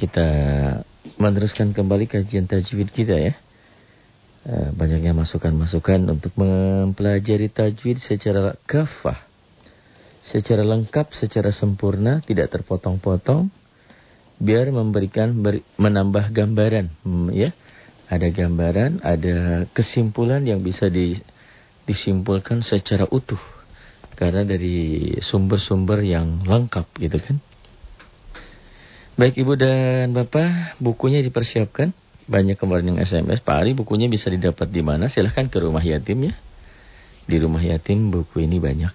kita meneruskan kembali kajian tajwid kita ya. Eh, banyaknya masukan-masukan untuk mempelajari tajwid secara kafah. Secara lengkap, secara sempurna, tidak terpotong-potong. Biar memberikan, beri, menambah gambaran. Hmm, ya, Ada gambaran, ada kesimpulan yang bisa di, disimpulkan secara utuh. Karena dari sumber-sumber yang lengkap gitu kan. Baik Ibu dan Bapak, bukunya dipersiapkan banyak kemarin yang SMS. Pak Ali bukunya bisa didapat di mana? Silahkan ke rumah yatim ya. Di rumah yatim buku ini banyak.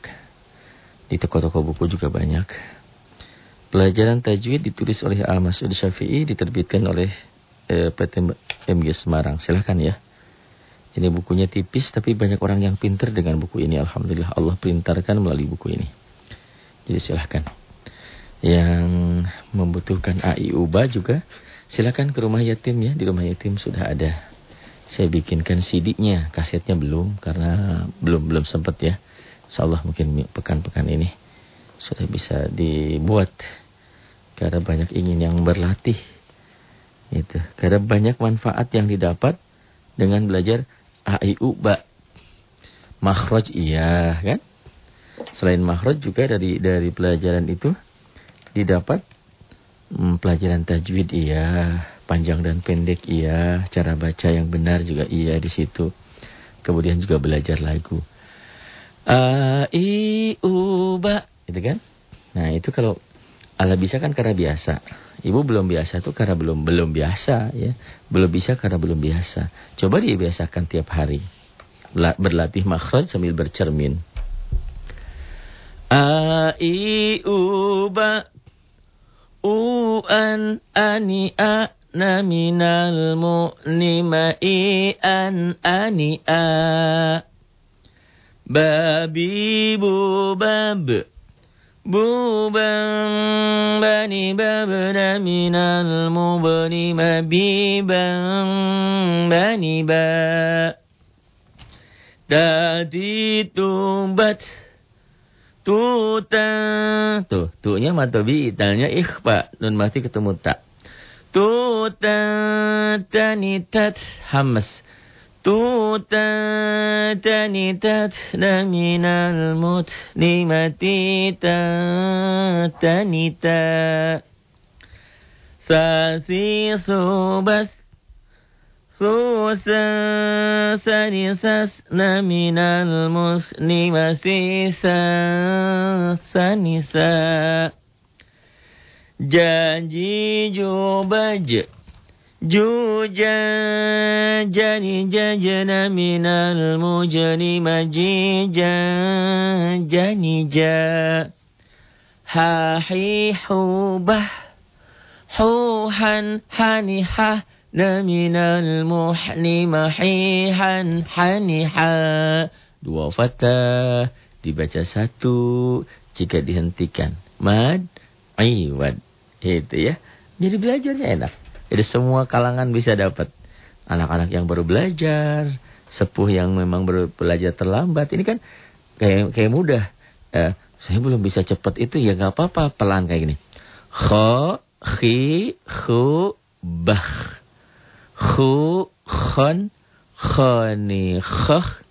Di toko-toko buku juga banyak. Pelajaran tajwid ditulis oleh Al Masud Syafi'i diterbitkan oleh eh, PT MG Semarang. Silahkan ya. Ini bukunya tipis tapi banyak orang yang pinter dengan buku ini. Alhamdulillah Allah perintarkan melalui buku ini. Jadi silahkan. Yang membutuhkan AI UBA juga Silakan ke rumah yatim ya, di rumah yatim sudah ada. Saya bikinkan CD-nya, kasetnya belum karena belum belum sempat ya. Insyaallah mungkin pekan-pekan ini sudah bisa dibuat. Karena banyak ingin yang berlatih. Itu. Karena banyak manfaat yang didapat dengan belajar AIU ba. Makhraj iya kan? Selain makhraj juga dari dari pelajaran itu didapat Hmm, pelajaran tajwid iya, panjang dan pendek iya, cara baca yang benar juga iya di situ. Kemudian juga belajar lagu. A i u ba, gitu kan? Nah, itu kalau ala bisa kan karena biasa. Ibu belum biasa tuh karena belum belum biasa ya. Belum bisa karena belum biasa. Coba dia biasakan tiap hari. Berlatih makhraj sambil bercermin. A i u ba u an ani a na minal mu'nima i an ani a babi bubab buban bani babna minal mubnima biban bani ba tadi tumbat Tuta. Tuh, tu'nya matobi, talnya ikhfa. Nun mati ketemu tak. Tuta tanitat hamas. Tuta tanitat naminal mut nimati tanita. Sasi subas سوسا سنسسن من المسلم سيسا سنسا. جاجي جوبج جوجا جري ججن من المجرم جيجا جنجا حاحي حوبه حوحا حنحه minal muhni mahihan haniha. Dua fatah dibaca satu jika dihentikan. Mad, iwad. Itu ya. Jadi belajarnya enak. Jadi semua kalangan bisa dapat. Anak-anak yang baru belajar, sepuh yang memang baru belajar terlambat. Ini kan kayak kayak mudah. Eh, saya belum bisa cepat itu ya nggak apa-apa pelan kayak gini. Kho, khi, khu, bah khu khon khoni khokh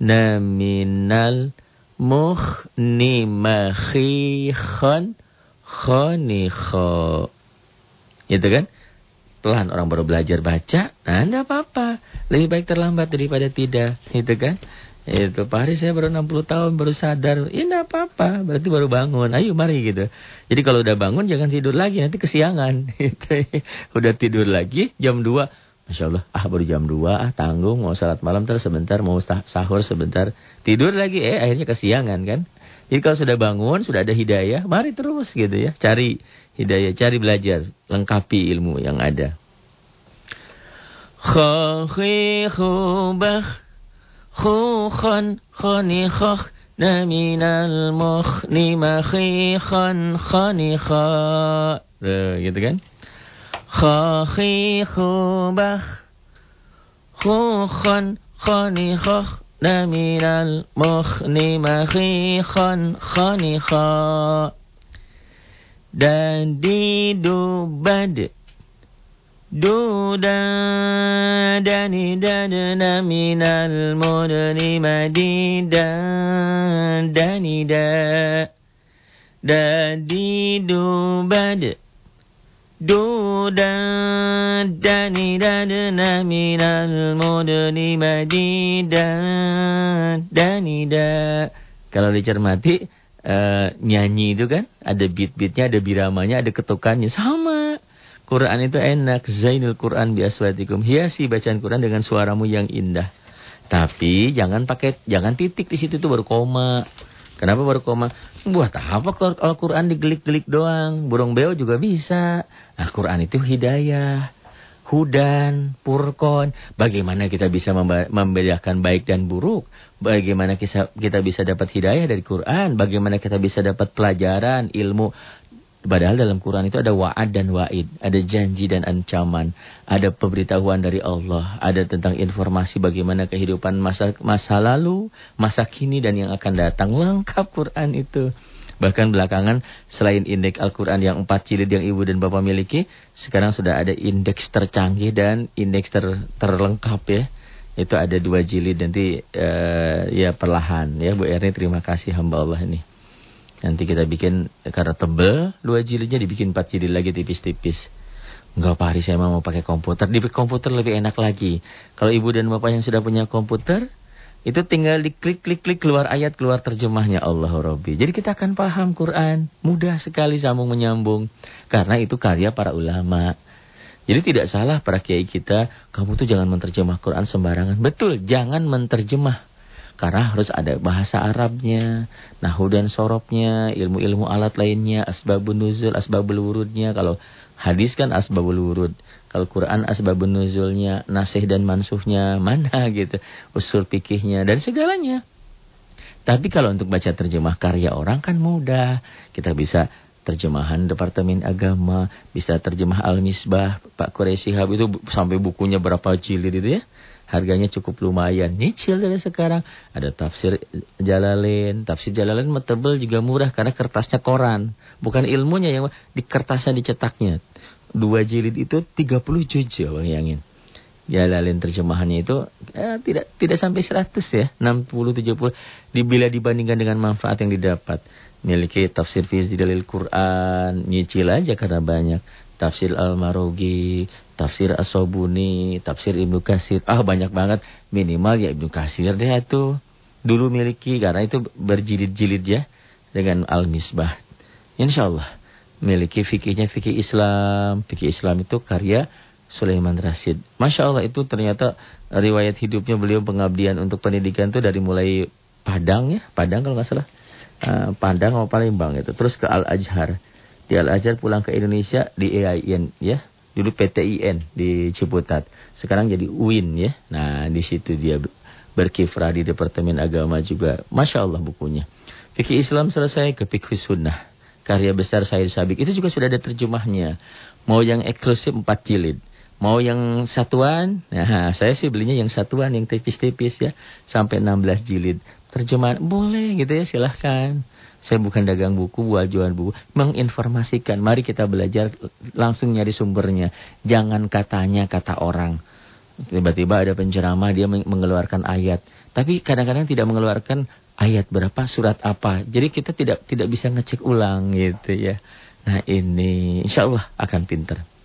naminal mukh ni makhi khon khoni kho. Itu kan? Pelan orang baru belajar baca nah enggak apa-apa. Lebih baik terlambat daripada tidak itu kan? Itu Pak Haris saya baru 60 tahun baru sadar. Ya enggak apa-apa berarti baru bangun. Ayo mari gitu. Jadi kalau udah bangun jangan tidur lagi nanti kesiangan udah tidur lagi jam 2 Masya Allah, ah baru jam 2, ah tanggung, mau salat malam terus sebentar, mau sahur sebentar. Tidur lagi, eh akhirnya kesiangan kan. Jadi kalau sudah bangun, sudah ada hidayah, mari terus gitu ya. Cari hidayah, cari belajar, lengkapi ilmu yang ada. Khubakh, khakh, naminal khani kha. Gitu kan. Khokhi khubah Khukhan khani khokh Naminal mukhni makhikhan khani khah Dan didubad. Duda dani dadana minal mudni madida dani da dadi dubad دودا داني دادنا من المدن مديدا داني دا Kalau dicermati uh, nyanyi itu kan ada beat-beatnya, ada biramanya, ada ketukannya sama. Quran itu enak. Zainul Quran biaswatikum. Hiasi bacaan Quran dengan suaramu yang indah. Tapi jangan pakai jangan titik di situ tuh baru koma. Kenapa baru koma? Buat apa kalau Al-Quran digelik-gelik doang? Burung beo juga bisa. Nah, Quran itu hidayah. Hudan, purkon. Bagaimana kita bisa membedakan baik dan buruk? Bagaimana kita bisa dapat hidayah dari Quran? Bagaimana kita bisa dapat pelajaran, ilmu Padahal dalam Quran itu ada wa'ad dan wa'id. Ada janji dan ancaman. Ada pemberitahuan dari Allah. Ada tentang informasi bagaimana kehidupan masa masa lalu, masa kini, dan yang akan datang. Lengkap Quran itu. Bahkan belakangan selain indeks Al-Quran yang empat jilid yang ibu dan bapak miliki. Sekarang sudah ada indeks tercanggih dan indeks ter, terlengkap ya. Itu ada dua jilid nanti uh, ya perlahan ya Bu Erni terima kasih hamba Allah ini. Nanti kita bikin karena tebel dua jilidnya dibikin empat jilid lagi tipis-tipis. Enggak Pak Hari saya mau pakai komputer. Di komputer lebih enak lagi. Kalau ibu dan bapak yang sudah punya komputer, itu tinggal diklik-klik-klik keluar ayat, keluar terjemahnya Allah Rabbi. Jadi kita akan paham Quran. Mudah sekali sambung menyambung. Karena itu karya para ulama. Jadi tidak salah para kiai kita, kamu tuh jangan menterjemah Quran sembarangan. Betul, jangan menterjemah. Karena harus ada bahasa Arabnya, nahu dan sorobnya, ilmu-ilmu alat lainnya, asbabun nuzul, asbabul wurudnya. Kalau hadis kan asbabul wurud. Kalau Quran asbabun nuzulnya, nasih dan mansuhnya, mana gitu. Usul pikihnya dan segalanya. Tapi kalau untuk baca terjemah karya orang kan mudah. Kita bisa terjemahan Departemen Agama, bisa terjemah Al-Misbah, Pak Quraisy itu sampai bukunya berapa jilid itu ya. Harganya cukup lumayan. Nyicil dari sekarang. Ada tafsir Jalalain. Tafsir Jalalain tebel juga murah karena kertasnya koran. Bukan ilmunya yang di kertasnya dicetaknya. Dua jilid itu 30 juz ya bayangin. Jalalain terjemahannya itu eh, tidak tidak sampai 100 ya. 60 70 bila dibandingkan dengan manfaat yang didapat. Miliki tafsir fi dalil Quran, nyicil aja karena banyak tafsir Al-Marogi, tafsir As-Sobuni, tafsir Ibnu Kasir. Ah banyak banget. Minimal ya Ibnu Kasir deh itu. Dulu miliki karena itu berjilid-jilid ya. Dengan Al-Misbah. Insya Allah. Miliki fikihnya fikih Islam. Fikih Islam itu karya Sulaiman Rasid. Masya Allah itu ternyata riwayat hidupnya beliau pengabdian untuk pendidikan itu dari mulai Padang ya. Padang kalau nggak salah. Uh, Padang atau Palembang itu. Terus ke Al-Azhar di Al-Azhar pulang ke Indonesia di EIN ya. Dulu PTIN di Ciputat. Sekarang jadi UIN ya. Nah, di situ dia berkiprah di Departemen Agama juga. Masya Allah bukunya. Fikih Islam selesai ke Fikih Sunnah. Karya besar Said Sabik. Itu juga sudah ada terjemahnya. Mau yang eksklusif 4 jilid. Mau yang satuan, nah saya sih belinya yang satuan, yang tipis-tipis ya. Sampai 16 jilid. Terjemahan, boleh gitu ya silahkan. Saya bukan dagang buku, buat jual buku. Menginformasikan. Mari kita belajar langsung nyari sumbernya. Jangan katanya kata orang. Tiba-tiba ada penceramah dia mengeluarkan ayat. Tapi kadang-kadang tidak mengeluarkan ayat berapa, surat apa. Jadi kita tidak tidak bisa ngecek ulang gitu ya. Nah ini insya Allah akan pinter.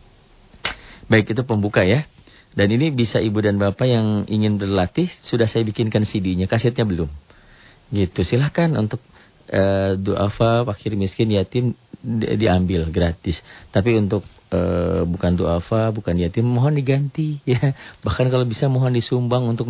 Baik itu pembuka ya. Dan ini bisa ibu dan bapak yang ingin berlatih. Sudah saya bikinkan CD-nya, kasetnya belum. Gitu silahkan untuk uh, duafa, fakir miskin, yatim di, diambil gratis. Tapi untuk uh, bukan duafa, bukan yatim mohon diganti ya. Bahkan kalau bisa mohon disumbang untuk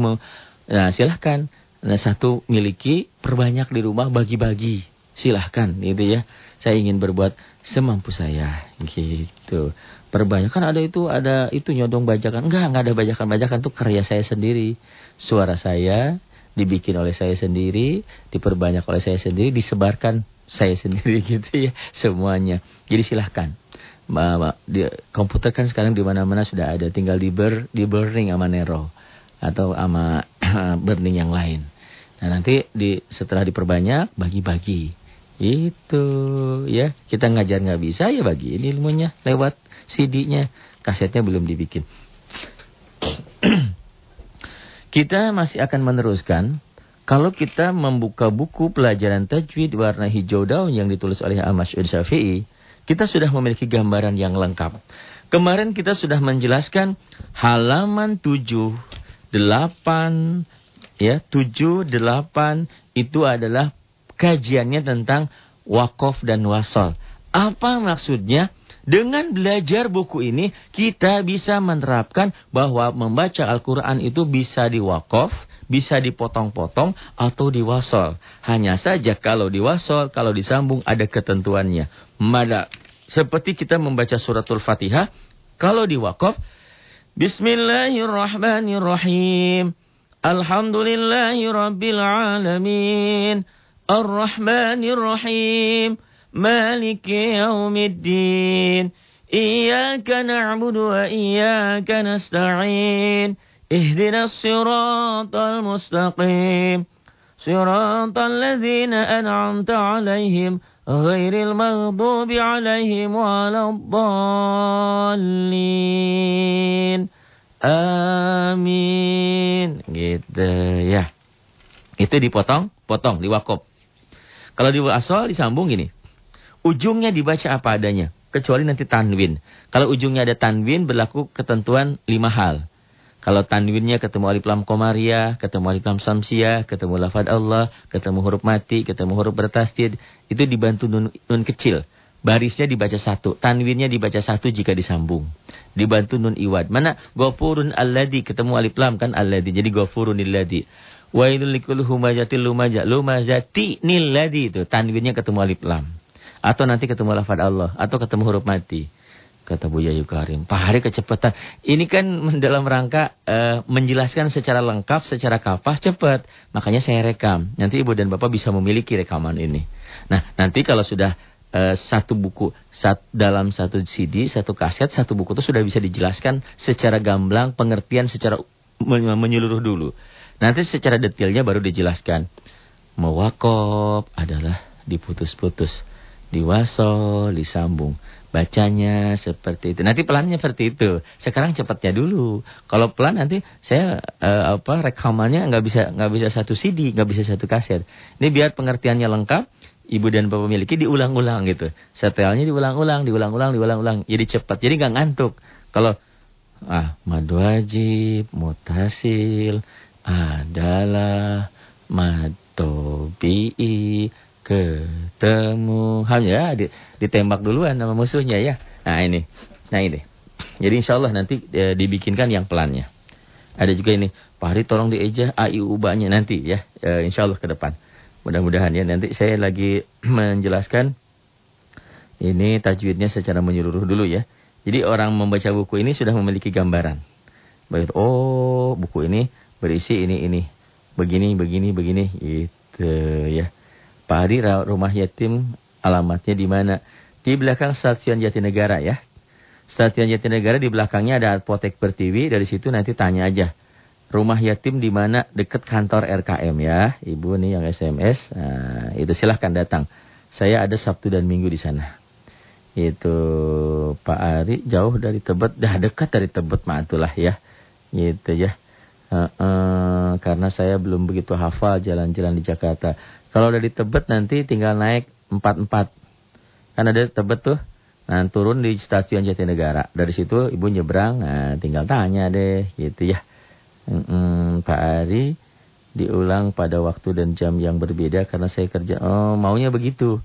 Nah, silahkan. Nah, satu miliki, perbanyak di rumah, bagi-bagi. Silahkan gitu ya. Saya ingin berbuat semampu saya gitu. Perbanyak kan ada itu ada itu nyodong bajakan. Enggak, enggak ada bajakan-bajakan itu karya saya sendiri. Suara saya dibikin oleh saya sendiri, diperbanyak oleh saya sendiri, disebarkan saya sendiri gitu ya semuanya. Jadi silahkan. Komputer kan sekarang di mana-mana sudah ada, tinggal di ber, di burning sama Nero atau sama burning yang lain. Nah nanti di setelah diperbanyak bagi-bagi Itu ya, kita ngajar nggak bisa ya bagi ini ilmunya lewat CD-nya, kasetnya belum dibikin. kita masih akan meneruskan kalau kita membuka buku pelajaran tajwid warna hijau daun yang ditulis oleh Al-Mas'ud Syafi'i, kita sudah memiliki gambaran yang lengkap. Kemarin kita sudah menjelaskan halaman 7, 8, ya, 7, 8 itu adalah kajiannya tentang wakaf dan wasol. Apa maksudnya? Dengan belajar buku ini, kita bisa menerapkan bahwa membaca Al-Quran itu bisa diwakaf, bisa dipotong-potong, atau diwasol. Hanya saja kalau diwasol, kalau disambung, ada ketentuannya. Mada, seperti kita membaca suratul fatihah, kalau diwakaf, Bismillahirrahmanirrahim. Alhamdulillahi Rabbil Alamin. Ar-Rahmanir-Rahim. مالك يوم الدين إياك نعبد وإياك نستعين اهدنا الصراط المستقيم صراط الذين أنعمت عليهم غير المغضوب عليهم ولا الضالين Amin. Gitu ya. Itu dipotong, potong, diwakop. Kalau di asal disambung gini. Ujungnya dibaca apa adanya. Kecuali nanti tanwin. Kalau ujungnya ada tanwin berlaku ketentuan lima hal. Kalau tanwinnya ketemu alif lam komariah, ketemu alif lam samsiah, ketemu lafad Allah, ketemu huruf mati, ketemu huruf bertasdid, itu dibantu nun, nun kecil. Barisnya dibaca satu, tanwinnya dibaca satu jika disambung. Dibantu nun iwad. Mana gofurun alladhi, ketemu alif lam kan alladhi, jadi gofurun alladhi. Wailul likul humajatil lumajah, lumajati nilladhi itu, tanwinnya ketemu alif lam. Atau nanti ketemu lafad Allah. Atau ketemu huruf mati. Kata Buya Yukarim. Pak Hari kecepatan. Ini kan dalam rangka uh, menjelaskan secara lengkap, secara kapah, cepat. Makanya saya rekam. Nanti Ibu dan Bapak bisa memiliki rekaman ini. Nah, nanti kalau sudah uh, satu buku sat, dalam satu CD, satu kaset, satu buku itu sudah bisa dijelaskan secara gamblang, pengertian secara menyeluruh dulu. Nanti secara detailnya baru dijelaskan. Mewakop adalah diputus-putus diwasol, disambung. Bacanya seperti itu. Nanti pelannya seperti itu. Sekarang cepatnya dulu. Kalau pelan nanti saya uh, apa rekamannya nggak bisa nggak bisa satu CD, nggak bisa satu kaset. Ini biar pengertiannya lengkap. Ibu dan bapak miliki diulang-ulang gitu. Setelnya diulang-ulang, diulang-ulang, diulang-ulang. Jadi cepat. Jadi nggak ngantuk. Kalau ah madu wajib, mutasil adalah matobi'i ketemu ya ditembak duluan sama musuhnya ya. Nah ini, nah ini. Jadi insya Allah nanti e, dibikinkan yang pelannya. Ada juga ini, Pak Hari tolong diejah a i u nya nanti ya, e, insya Allah ke depan. Mudah-mudahan ya nanti saya lagi menjelaskan ini tajwidnya secara menyeluruh dulu ya. Jadi orang membaca buku ini sudah memiliki gambaran. Baik, oh buku ini berisi ini ini, begini begini begini gitu ya. Pak Hadi rumah yatim alamatnya di mana? Di belakang stasiun Jatinegara ya. Stasiun Jatinegara di belakangnya ada apotek Pertiwi. Dari situ nanti tanya aja. Rumah yatim di mana? Dekat kantor RKM ya. Ibu nih yang SMS. Nah, itu silahkan datang. Saya ada Sabtu dan Minggu di sana. Itu Pak Ari jauh dari Tebet. Dah dekat dari Tebet matulah ya. Gitu ya. Uh, uh, karena saya belum begitu hafal jalan-jalan di Jakarta. Kalau udah di Tebet nanti tinggal naik 44. Kan ada Tebet tuh. Nah, turun di stasiun Jatinegara. Dari situ ibu nyebrang, nah, tinggal tanya deh, gitu ya. Hmm, Pak Ari diulang pada waktu dan jam yang berbeda karena saya kerja. Oh, maunya begitu.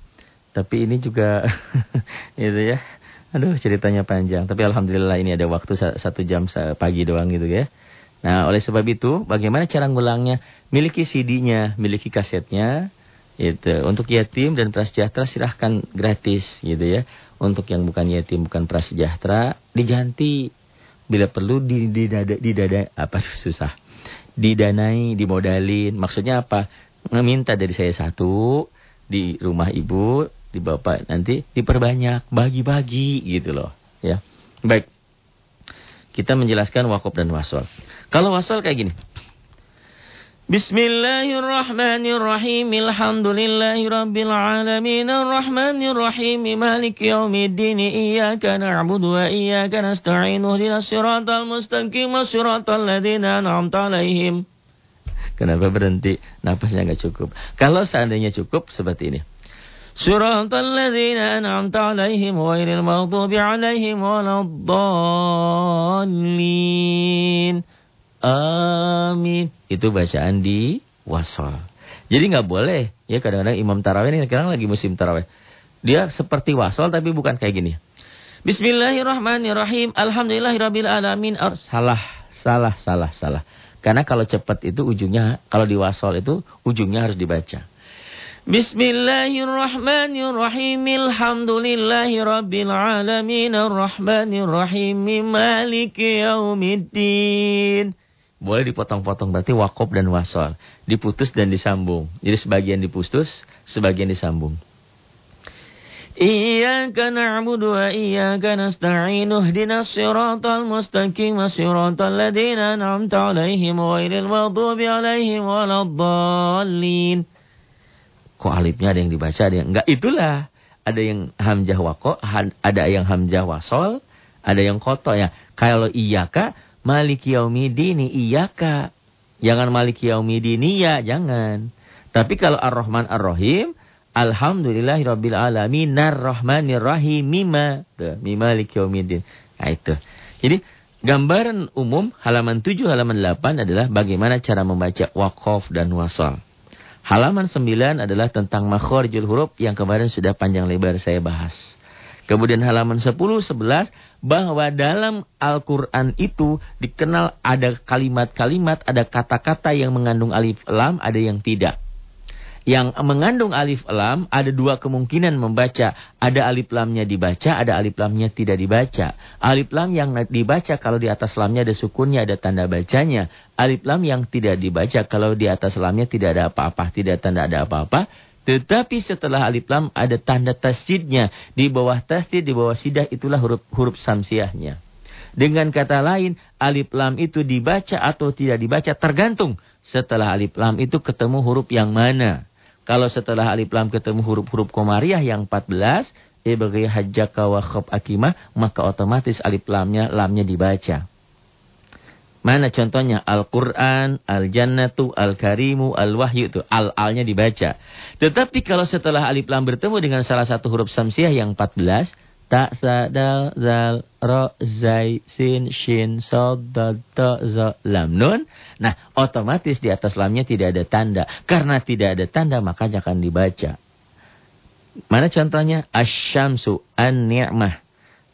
Tapi ini juga, gitu ya. Aduh, ceritanya panjang. Tapi alhamdulillah ini ada waktu satu jam pagi doang gitu ya. Nah, oleh sebab itu, bagaimana cara ngulangnya? Miliki CD-nya, miliki kasetnya, itu untuk yatim dan prasejahtera silahkan gratis gitu ya. Untuk yang bukan yatim bukan prasejahtera diganti bila perlu di di dada, di dada apa susah. Didanai, dimodalin. Maksudnya apa? Meminta dari saya satu di rumah ibu, di bapak nanti diperbanyak, bagi-bagi gitu loh, ya. Baik. Kita menjelaskan wakaf dan wasol. Kalau wasol kayak gini. Bismillahirrahmanirrahim. Alhamdulillahirabbil alamin. Arrahmanirrahim. Maliki yaumiddin. Iyyaka na'budu wa iyyaka nasta'in. Ihdinas siratal mustaqim. Siratal ladzina an'amta 'alaihim. Kenapa berhenti? Napasnya enggak cukup. Kalau seandainya cukup seperti ini. صراط الذين أنعمت عليهم غير المغضوب عليهم ولا الضالين Amin. Itu bacaan di wasol. Jadi nggak boleh. Ya kadang-kadang imam tarawih ini sekarang lagi musim tarawih. Dia seperti wasol tapi bukan kayak gini. Bismillahirrahmanirrahim. Alhamdulillahirabbil alamin. Salah, salah, salah, salah. Karena kalau cepat itu ujungnya kalau di wasol itu ujungnya harus dibaca. Bismillahirrahmanirrahim. Alhamdulillahirabbil alamin arrahmanirrahim maliki yaumiddin. Boleh dipotong-potong berarti wakop dan wasol. Diputus dan disambung. Jadi sebagian diputus, sebagian disambung. Iyyaka na'budu wa iyyaka nasta'in ihdinas siratal mustaqim siratal ladzina an'amta 'alaihim ghairil maghdubi 'alaihim waladdallin kok alifnya ada yang dibaca, ada yang enggak. Itulah. Ada yang hamzah wako, ada yang hamzah wasol, ada yang koto ya. Kalau iyaka, maliki yaumidini iyaka. Jangan maliki yaumidini ya, jangan. Tapi kalau ar-Rahman ar-Rahim, alhamdulillahirabbil alamin ar-Rahmanir Rahim mima. Tuh, mimalik yaumidin. Nah itu. Jadi gambaran umum halaman 7 halaman 8 adalah bagaimana cara membaca wakof dan wasol. Halaman 9 adalah tentang makhorijul huruf yang kemarin sudah panjang lebar saya bahas. Kemudian halaman 10, 11 bahwa dalam Al-Quran itu dikenal ada kalimat-kalimat, ada kata-kata yang mengandung alif lam, ada yang tidak yang mengandung alif lam ada dua kemungkinan membaca. Ada alif lamnya dibaca, ada alif lamnya tidak dibaca. Alif lam yang dibaca kalau di atas lamnya ada sukunnya, ada tanda bacanya. Alif lam yang tidak dibaca kalau di atas lamnya tidak ada apa-apa, tidak tanda ada apa-apa. Tetapi setelah alif lam ada tanda tasjidnya. Di bawah tasjid, di bawah sidah itulah huruf huruf samsiahnya. Dengan kata lain, alif lam itu dibaca atau tidak dibaca tergantung. Setelah alif lam itu ketemu huruf yang mana. Kalau setelah alif lam ketemu huruf-huruf komariah yang 14, ibghi hajjaka wa khab akimah, maka otomatis alif lamnya lamnya dibaca. Mana contohnya? Al-Quran, Al-Jannatu, Al-Karimu, Al-Wahyu itu. Al-alnya dibaca. Tetapi kalau setelah alif lam bertemu dengan salah satu huruf samsiah yang 14, Tak sa dal zal ro zai sin shin sod dal to zo lam nun. Nah, otomatis di atas lamnya tidak ada tanda. Karena tidak ada tanda maka jangan dibaca. Mana contohnya? Asyamsu an-ni'mah.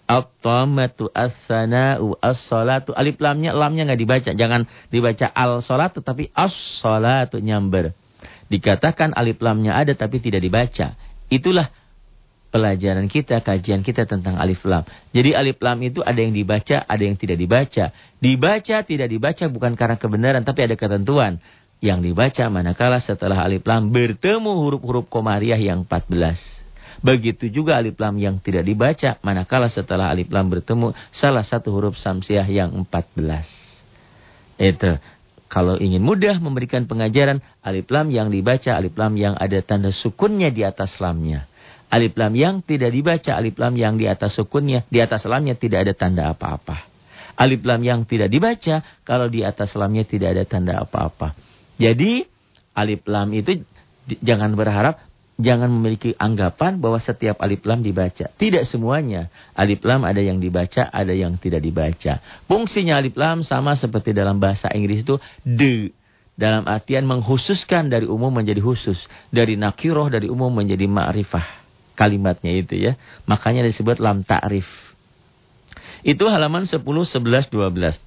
At-tamatu as-sana'u as-salatu. Alif lamnya lamnya nggak dibaca. Jangan dibaca al-salatu tapi as-salatu nyamber. Dikatakan alif lamnya ada tapi tidak dibaca. Itulah pelajaran kita, kajian kita tentang alif lam. Jadi alif lam itu ada yang dibaca, ada yang tidak dibaca. Dibaca, tidak dibaca bukan karena kebenaran, tapi ada ketentuan. Yang dibaca manakala setelah alif lam bertemu huruf-huruf komariah yang 14. Begitu juga alif lam yang tidak dibaca manakala setelah alif lam bertemu salah satu huruf samsiah yang 14. Itu. Kalau ingin mudah memberikan pengajaran, alif lam yang dibaca, alif lam yang ada tanda sukunnya di atas lamnya. Alif lam yang tidak dibaca, alif lam yang di atas sukunnya, di atas lamnya tidak ada tanda apa-apa. Alif lam yang tidak dibaca, kalau di atas lamnya tidak ada tanda apa-apa. Jadi, alif lam itu jangan berharap, jangan memiliki anggapan bahwa setiap alif lam dibaca. Tidak semuanya. Alif lam ada yang dibaca, ada yang tidak dibaca. Fungsinya alif lam sama seperti dalam bahasa Inggris itu the. Dalam artian menghususkan dari umum menjadi khusus. Dari nakiroh dari umum menjadi ma'rifah kalimatnya itu ya. Makanya disebut lam ta'rif. Itu halaman 10, 11, 12.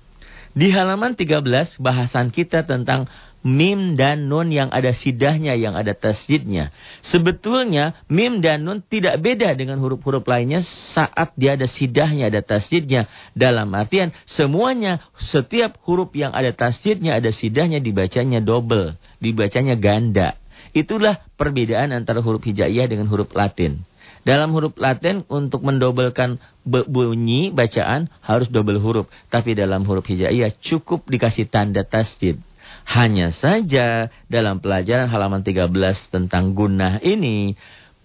Di halaman 13 bahasan kita tentang mim dan nun yang ada sidahnya, yang ada tasjidnya. Sebetulnya mim dan nun tidak beda dengan huruf-huruf lainnya saat dia ada sidahnya, ada tasjidnya. Dalam artian semuanya, setiap huruf yang ada tasjidnya, ada sidahnya dibacanya double, dibacanya ganda. Itulah perbedaan antara huruf hijaiyah dengan huruf latin. Dalam huruf latin untuk mendobelkan bunyi bacaan harus double huruf. Tapi dalam huruf hijaiyah cukup dikasih tanda tasjid. Hanya saja dalam pelajaran halaman 13 tentang gunah ini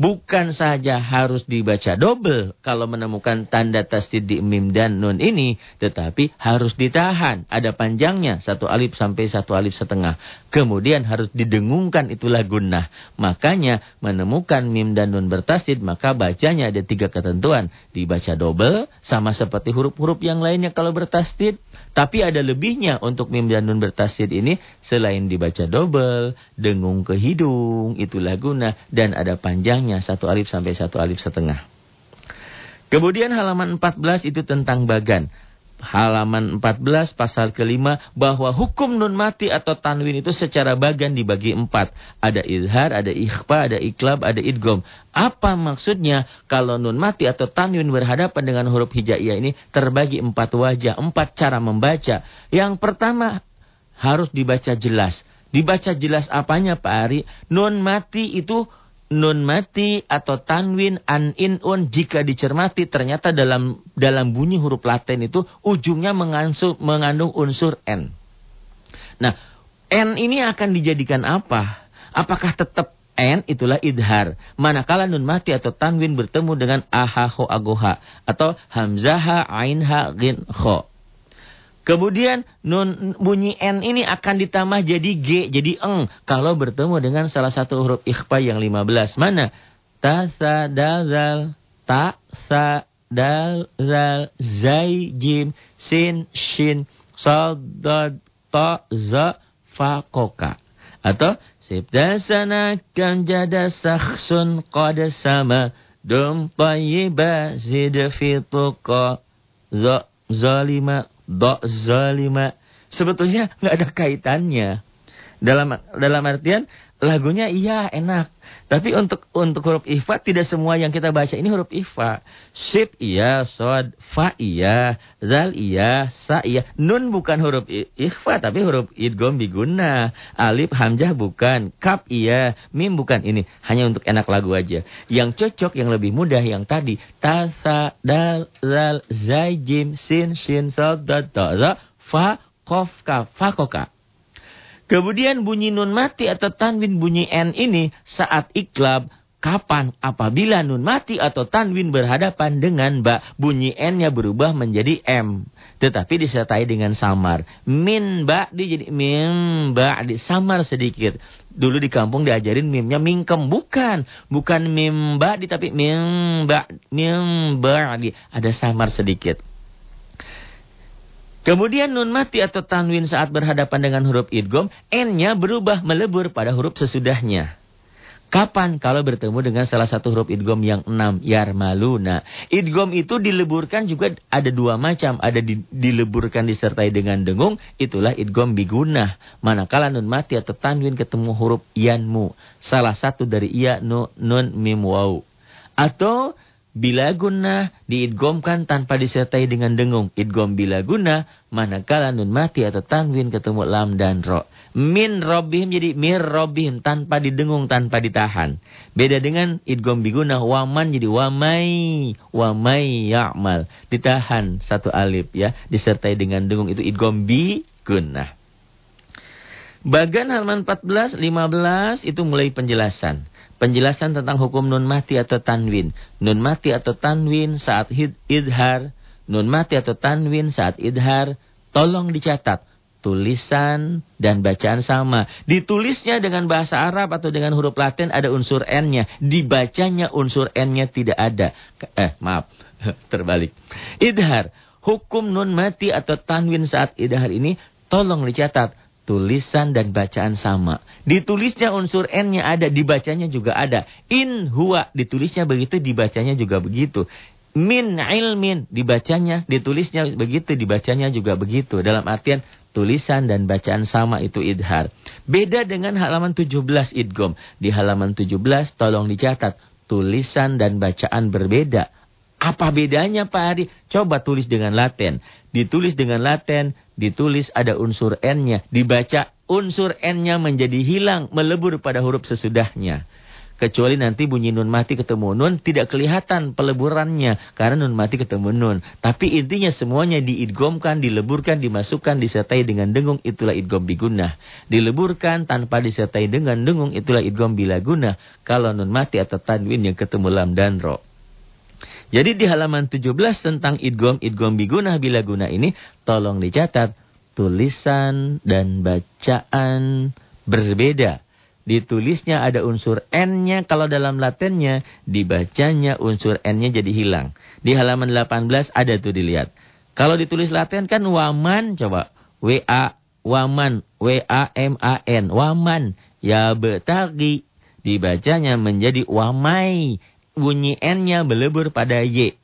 bukan saja harus dibaca double kalau menemukan tanda tasdid di mim dan nun ini, tetapi harus ditahan. Ada panjangnya, satu alif sampai satu alif setengah. Kemudian harus didengungkan itulah gunnah. Makanya menemukan mim dan nun bertasdid, maka bacanya ada tiga ketentuan. Dibaca double, sama seperti huruf-huruf yang lainnya kalau bertasdid. Tapi ada lebihnya untuk mim dan nun bertasdid ini selain dibaca double, dengung ke hidung, itulah guna dan ada panjangnya satu alif sampai satu alif setengah. Kemudian halaman 14 itu tentang bagan halaman 14 pasal kelima bahwa hukum nun mati atau tanwin itu secara bagan dibagi empat. Ada izhar, ada ikhfa, ada iklab, ada idgom. Apa maksudnya kalau nun mati atau tanwin berhadapan dengan huruf hijaiyah ini terbagi empat wajah, empat cara membaca. Yang pertama harus dibaca jelas. Dibaca jelas apanya Pak Ari? Nun mati itu nun mati atau tanwin an in un jika dicermati ternyata dalam dalam bunyi huruf Latin itu ujungnya mengansur, mengandung unsur n. Nah, n ini akan dijadikan apa? Apakah tetap n itulah idhar. Manakala nun mati atau tanwin bertemu dengan aha ho agoha atau hamzaha ainha gin kho. Kemudian nun bunyi N ini akan ditambah jadi G, jadi eng. Kalau bertemu dengan salah satu huruf ikhfa yang 15. Mana? Ta, sa, dal, zal. Ta, sa, zal. Zai, jim, sin, shin. Dad, ta, za, fa, koka. Atau Sibdasana kan jada sakhsun qada sama. Dum tayyiba zid fituqa. Zalima do zalima. Sebetulnya nggak ada kaitannya. Dalam dalam artian lagunya iya enak. Tapi untuk untuk huruf ifa tidak semua yang kita baca ini huruf ifa. Sip iya, sod, fa iya, zal iya, sa iya. Nun bukan huruf ifa tapi huruf idgham biguna. Alif hamzah bukan, kap iya, mim bukan ini. Hanya untuk enak lagu aja. Yang cocok yang lebih mudah yang tadi ta sa dal zal zai jim sin shin sod dot za fa kof ka fa koka. Kemudian bunyi nun mati atau tanwin bunyi n ini saat iklab kapan? Apabila nun mati atau tanwin berhadapan dengan ba bunyi n-nya berubah menjadi m. Tetapi disertai dengan samar. Min ba di jadi min ba di samar sedikit. Dulu di kampung diajarin mimnya mingkem bukan. Bukan mim ba di tapi mim ba mim ba di. Ada samar sedikit Kemudian nun mati atau tanwin saat berhadapan dengan huruf idgom, n-nya berubah melebur pada huruf sesudahnya. Kapan? Kalau bertemu dengan salah satu huruf idgom yang enam, yarmaluna. Idgom itu dileburkan juga ada dua macam. Ada di, dileburkan disertai dengan dengung, itulah idgom bigunah. Manakala nun mati atau tanwin ketemu huruf yanmu. Salah satu dari iya, nu, nun, mim, waw. Atau Bila guna diidgomkan tanpa disertai dengan dengung. Idgom bila guna manakala nun mati atau tanwin ketemu lam dan ro. Min robihim jadi mir robihim tanpa didengung, tanpa ditahan. Beda dengan idgom biguna waman jadi wamai. Wamai ya'mal. Ditahan satu alif ya. Disertai dengan dengung itu idgom biguna. Bagan halaman 14, 15 itu mulai penjelasan. Penjelasan tentang hukum nun mati atau tanwin. Nun mati atau tanwin saat idhar. Nun mati atau tanwin saat idhar. Tolong dicatat. Tulisan dan bacaan sama. Ditulisnya dengan bahasa Arab atau dengan huruf Latin ada unsur N-nya. Dibacanya unsur N-nya tidak ada. Eh maaf, terbalik. Idhar. Hukum nun mati atau tanwin saat idhar ini tolong dicatat tulisan dan bacaan sama. Ditulisnya unsur N-nya ada, dibacanya juga ada. In huwa, ditulisnya begitu, dibacanya juga begitu. Min ilmin, dibacanya, ditulisnya begitu, dibacanya juga begitu. Dalam artian tulisan dan bacaan sama itu idhar. Beda dengan halaman 17 idgom. Di halaman 17 tolong dicatat, tulisan dan bacaan berbeda. Apa bedanya Pak Hari? Coba tulis dengan laten. Ditulis dengan laten, ditulis ada unsur N-nya. Dibaca unsur N-nya menjadi hilang, melebur pada huruf sesudahnya. Kecuali nanti bunyi nun mati ketemu nun tidak kelihatan peleburannya karena nun mati ketemu nun. Tapi intinya semuanya diidgomkan, dileburkan, dimasukkan, disertai dengan dengung itulah idgom bigunah. Dileburkan tanpa disertai dengan dengung itulah idgom bila guna. Kalau nun mati atau tanwin yang ketemu lam dan ro. Jadi di halaman 17 tentang idgom, idgom bigunah bila guna ini tolong dicatat tulisan dan bacaan berbeda. Ditulisnya ada unsur N-nya, kalau dalam latennya dibacanya unsur N-nya jadi hilang. Di halaman 18 ada tuh dilihat. Kalau ditulis laten kan waman, coba. W-A, waman, W-A-M-A-N, waman. Ya betagi, dibacanya menjadi wamai. Bunyi N-nya melebur pada Y.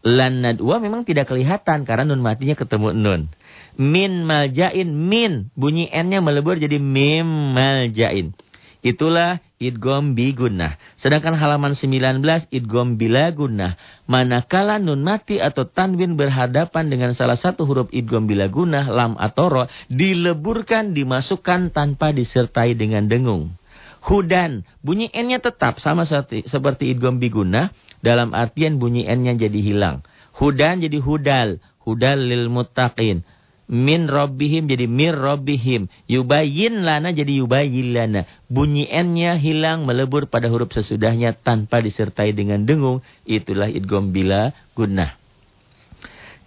Lan nadwa memang tidak kelihatan karena nun matinya ketemu nun. Min maljain, min. Bunyi N-nya melebur jadi mim maljain. Itulah idgom bigunnah. Sedangkan halaman 19 idgom bila gunnah. Manakala nun mati atau tanwin berhadapan dengan salah satu huruf idgom bila gunnah, lam atau ro, dileburkan, dimasukkan tanpa disertai dengan dengung. Hudan, bunyi N-nya tetap sama seperti idgom bigunnah, dalam artian bunyi N-nya jadi hilang. Hudan jadi hudal. Hudal lil muttaqin. Min robbihim jadi mir robbihim. Yubayin lana jadi yubayin lana. Bunyi N-nya hilang melebur pada huruf sesudahnya tanpa disertai dengan dengung. Itulah idgom bila gunnah.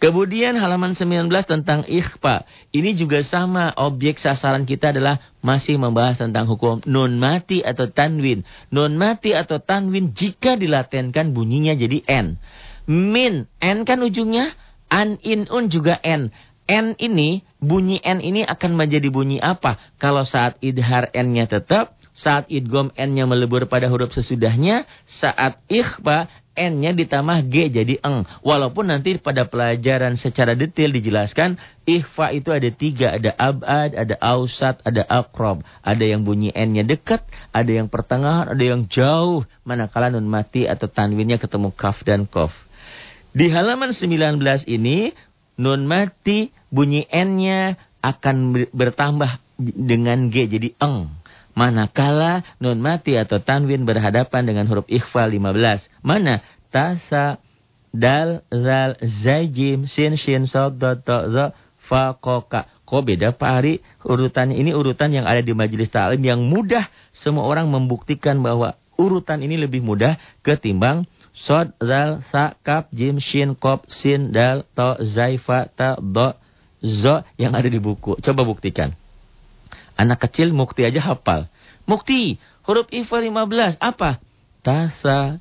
Kemudian halaman 19 tentang ikhfa. Ini juga sama. Objek sasaran kita adalah masih membahas tentang hukum nun mati atau tanwin. Nun mati atau tanwin jika dilatenkan bunyinya jadi N. Min, N kan ujungnya. An, in, un juga N. N ini, bunyi N ini akan menjadi bunyi apa? Kalau saat idhar N-nya tetap, saat idgom N-nya melebur pada huruf sesudahnya, saat ikhfa N-nya ditambah G jadi eng. Walaupun nanti pada pelajaran secara detail dijelaskan, ikhfa itu ada tiga. Ada abad, ada ausat, ada akrob. Ada yang bunyi N-nya dekat, ada yang pertengahan, ada yang jauh. Manakala nun mati atau tanwinnya ketemu kaf dan kof. Di halaman 19 ini, nun mati bunyi N-nya akan bertambah dengan G jadi eng. Manakala nun mati atau tanwin berhadapan dengan huruf ikhfa 15. Mana? Tasa, dal, zal, zajim, sin, shin, sod, dot, to, zo, fa, koka. Kok beda Pak Ari? Urutannya ini urutan yang ada di majelis ta'lim yang mudah. Semua orang membuktikan bahwa urutan ini lebih mudah ketimbang sod, zal, sa, kap, jim, shin, kop, sin, dal, to, zai, fa, ta, do, zo yang ada di buku. Coba buktikan. Anak kecil mukti aja hafal. Mukti, huruf ifa 15 apa? Tasa,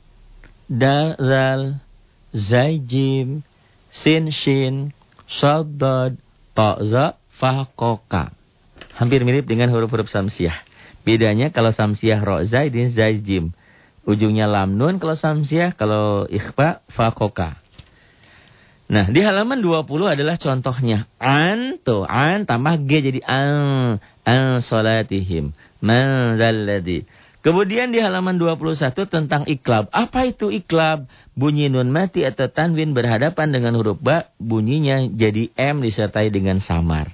dal, zal, zaijim, sin, shin, sadad, ta'za, fa, koka. Hampir mirip dengan huruf-huruf samsiah. Bedanya kalau samsiah ro zaidin zaijim. Ujungnya lam nun kalau samsiah, kalau ikhfa fa koka. Nah, di halaman 20 adalah contohnya. An, tuh, an tambah G jadi an. An solatihim. Man Kemudian di halaman 21 tentang iklab. Apa itu iklab? Bunyi nun mati atau tanwin berhadapan dengan huruf ba, bunyinya jadi M disertai dengan samar.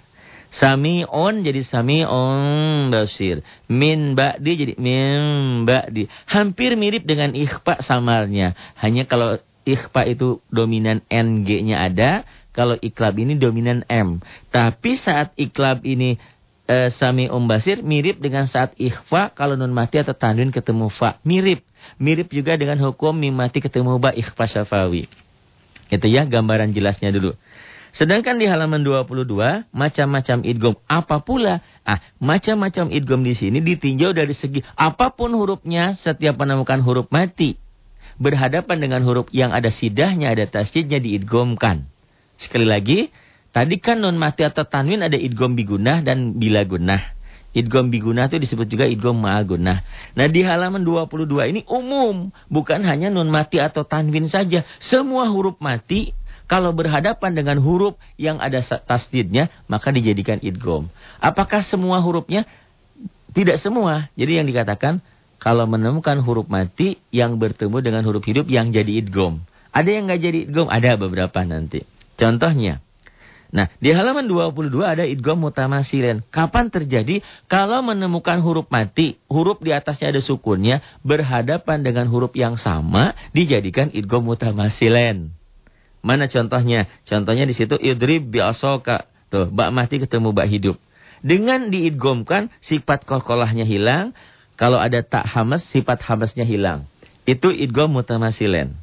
Sami on jadi sami on basir. Min ba'di jadi min ba'di. Hampir mirip dengan ikhfa samarnya. Hanya kalau ikhfa itu dominan NG-nya ada, kalau iklab ini dominan M. Tapi saat iklab ini e, sami umbasir mirip dengan saat ikhfa kalau nun mati atau tanwin ketemu fa. Mirip. Mirip juga dengan hukum mim mati ketemu ba ikhfa syafawi. Itu ya gambaran jelasnya dulu. Sedangkan di halaman 22, macam-macam idgom. Apa pula? Ah, macam-macam idgom di sini ditinjau dari segi apa pun hurufnya setiap menemukan huruf mati berhadapan dengan huruf yang ada sidahnya, ada tasjidnya diidgomkan. Sekali lagi, tadi kan non mati atau tanwin ada idgom bigunah dan bila gunah. Idgom bigunah itu disebut juga idgom ma'agunah. Nah di halaman 22 ini umum. Bukan hanya non mati atau tanwin saja. Semua huruf mati kalau berhadapan dengan huruf yang ada tasjidnya maka dijadikan idgom. Apakah semua hurufnya? Tidak semua. Jadi yang dikatakan kalau menemukan huruf mati yang bertemu dengan huruf hidup yang jadi idgom. Ada yang nggak jadi idgom? Ada beberapa nanti. Contohnya, Nah, di halaman 22 ada idgham mutamasilen. Kapan terjadi? Kalau menemukan huruf mati, huruf di atasnya ada sukunnya, berhadapan dengan huruf yang sama, dijadikan idgham mutamasilen. Mana contohnya? Contohnya di situ idrib bi'asoka. Tuh, bak mati ketemu bak hidup. Dengan diidgomkan, sifat kolkolahnya hilang. Kalau ada tak hamas, sifat hamasnya hilang. Itu idgham mutamasilen.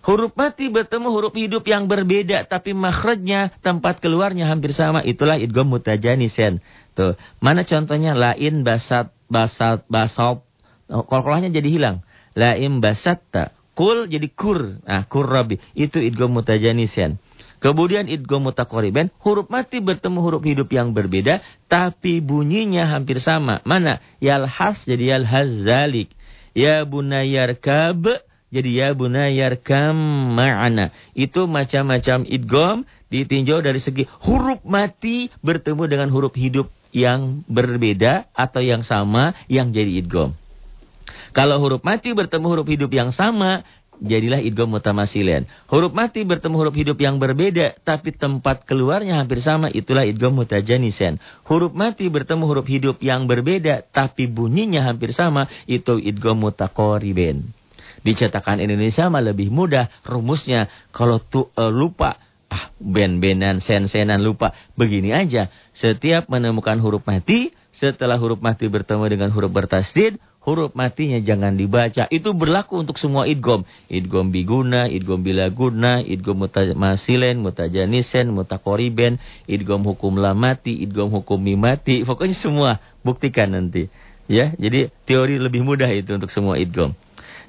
Huruf mati bertemu huruf hidup yang berbeda tapi makhrajnya, tempat keluarnya hampir sama. Itulah idgham mutajanisen. Tuh, mana contohnya lain basat basat basat oh, kolkolahnya jadi hilang. Lain basatta kul jadi kur. Nah, kur rabi itu idgham mutajanisen. Kemudian idgham huruf mati bertemu huruf hidup yang berbeda tapi bunyinya hampir sama. Mana? Yalhas jadi yalhaz zalik. Ya bunayar kab jadi ya bunayar kam ma'ana. Itu macam-macam idgom ditinjau dari segi huruf mati bertemu dengan huruf hidup yang berbeda atau yang sama yang jadi idgom. Kalau huruf mati bertemu huruf hidup yang sama, jadilah idgom mutamasilen. Huruf mati bertemu huruf hidup yang berbeda, tapi tempat keluarnya hampir sama, itulah idgom mutajanisen. Huruf mati bertemu huruf hidup yang berbeda, tapi bunyinya hampir sama, itu idgom mutakoriben. Di cetakan Indonesia mah lebih mudah rumusnya. Kalau tuh uh, lupa, ah ben-benan, sen-senan lupa. Begini aja, setiap menemukan huruf mati, setelah huruf mati bertemu dengan huruf bertasdid, huruf matinya jangan dibaca. Itu berlaku untuk semua idgom. Idgom biguna, idgom bilaguna, idgom mutamasilen, mutajanisen, mutakoriben, idgom hukum lamati, idgom hukum mimati. Pokoknya semua buktikan nanti. Ya, jadi teori lebih mudah itu untuk semua idgom.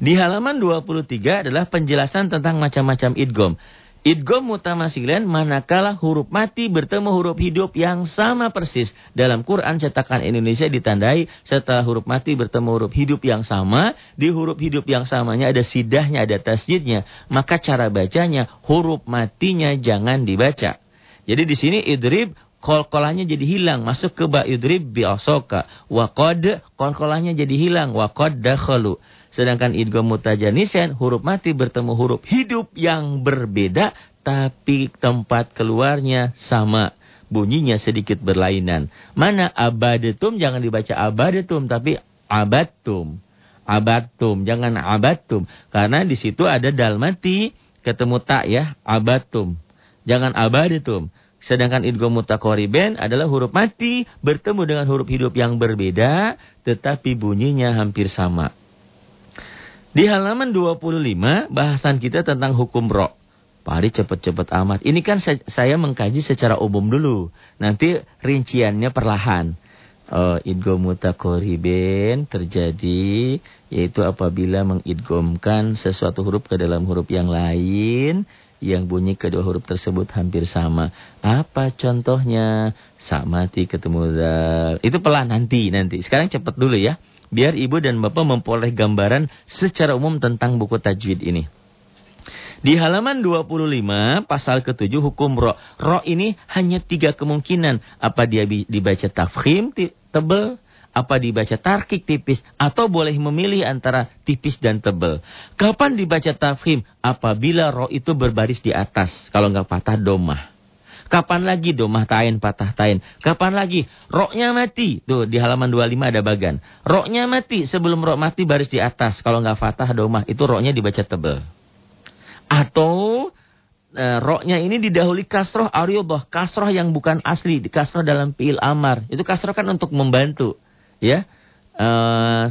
Di halaman 23 adalah penjelasan tentang macam-macam idgom. Idgom mutamasilen manakala huruf mati bertemu huruf hidup yang sama persis. Dalam Quran cetakan Indonesia ditandai setelah huruf mati bertemu huruf hidup yang sama. Di huruf hidup yang samanya ada sidahnya, ada tasjidnya. Maka cara bacanya huruf matinya jangan dibaca. Jadi di sini idrib kol-kolanya jadi hilang. Masuk ke ba idrib bi'asoka. Wa qad kol-kolanya jadi hilang. Wa qad dakhalu. Sedangkan idgham mutajanisen huruf mati bertemu huruf hidup yang berbeda tapi tempat keluarnya sama. Bunyinya sedikit berlainan. Mana abadetum jangan dibaca abadetum tapi abatum. Abatum jangan abatum karena di situ ada dal mati ketemu tak ya abatum. Jangan abadetum. Sedangkan idgham mutakoriben adalah huruf mati bertemu dengan huruf hidup yang berbeda tetapi bunyinya hampir sama. Di halaman 25 bahasan kita tentang hukum ro. Pak Hari cepat-cepat amat. Ini kan saya mengkaji secara umum dulu. Nanti rinciannya perlahan. Uh, idgom mutakoriben terjadi yaitu apabila mengidgomkan sesuatu huruf ke dalam huruf yang lain yang bunyi kedua huruf tersebut hampir sama. Apa contohnya? Samati ketemu zal. Itu pelan nanti nanti. Sekarang cepat dulu ya biar ibu dan bapak memperoleh gambaran secara umum tentang buku tajwid ini. Di halaman 25 pasal ke-7 hukum ro. Ro ini hanya tiga kemungkinan. Apa dia dibaca tafkhim tebel, apa dibaca tarkik tipis, atau boleh memilih antara tipis dan tebel. Kapan dibaca tafkhim? Apabila ro itu berbaris di atas. Kalau nggak patah domah. Kapan lagi domah tain patah tain? Kapan lagi? Roknya mati. Tuh di halaman 25 ada bagan. Roknya mati. Sebelum rok mati baris di atas. Kalau nggak fatah domah itu roknya dibaca tebel. Atau e, roknya ini didahului kasroh ariyobah. Kasroh yang bukan asli. Kasroh dalam pil amar. Itu kasroh kan untuk membantu. Ya. E,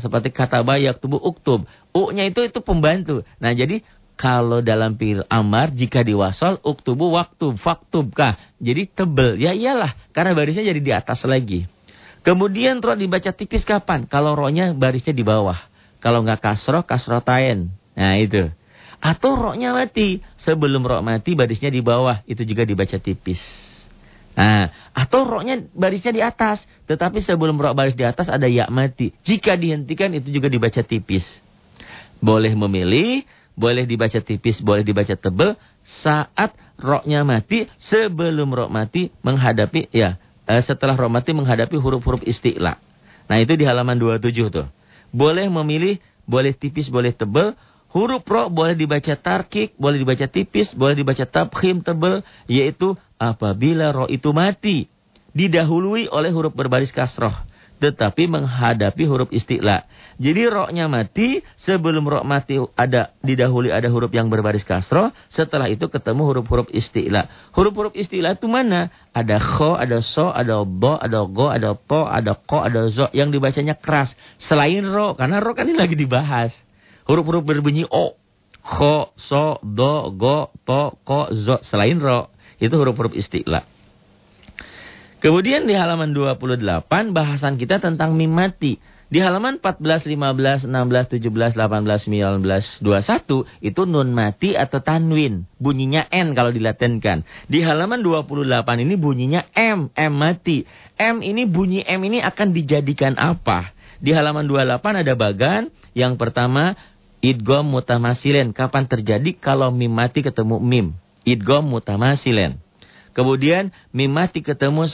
seperti kata bayak tubuh uktub. U-nya itu itu pembantu. Nah jadi kalau dalam pil amar jika diwasol uktubu waktu faktubkah. Jadi tebel. Ya iyalah karena barisnya jadi di atas lagi. Kemudian roh dibaca tipis kapan? Kalau rohnya barisnya di bawah. Kalau nggak kasroh, kasroh taen. Nah itu. Atau rohnya mati. Sebelum roh mati barisnya di bawah. Itu juga dibaca tipis. Nah, atau rohnya barisnya di atas. Tetapi sebelum roh baris di atas ada ya mati. Jika dihentikan itu juga dibaca tipis. Boleh memilih boleh dibaca tipis, boleh dibaca tebel saat roknya mati sebelum rok mati menghadapi ya eh, setelah rok mati menghadapi huruf-huruf istilah. Nah itu di halaman 27 tuh. Boleh memilih, boleh tipis, boleh tebel. Huruf ro boleh dibaca tarkik, boleh dibaca tipis, boleh dibaca tabkhim tebel, yaitu apabila ro itu mati. Didahului oleh huruf berbaris kasroh tetapi menghadapi huruf istilah. Jadi roknya mati, sebelum rok mati ada didahului ada huruf yang berbaris kasroh, setelah itu ketemu huruf-huruf istilah. Huruf-huruf istilah itu mana? Ada kho, ada so, ada bo, ada go, ada po, ada ko, ada zo. Yang dibacanya keras. Selain ro, karena ro kan ini lagi dibahas. Huruf-huruf berbunyi o. Kho, so, do, go, po, ko, zo. Selain ro. Itu huruf-huruf istilah. Kemudian di halaman 28 bahasan kita tentang mim mati. Di halaman 14, 15, 16, 17, 18, 19, 21 itu nun mati atau tanwin. Bunyinya N kalau dilatenkan. Di halaman 28 ini bunyinya M, M mati. M ini bunyi M ini akan dijadikan apa? Di halaman 28 ada bagan. Yang pertama idgom mutamasilen. Kapan terjadi kalau mim mati ketemu mim? Idgom mutamasilen. Kemudian mim mati ketemu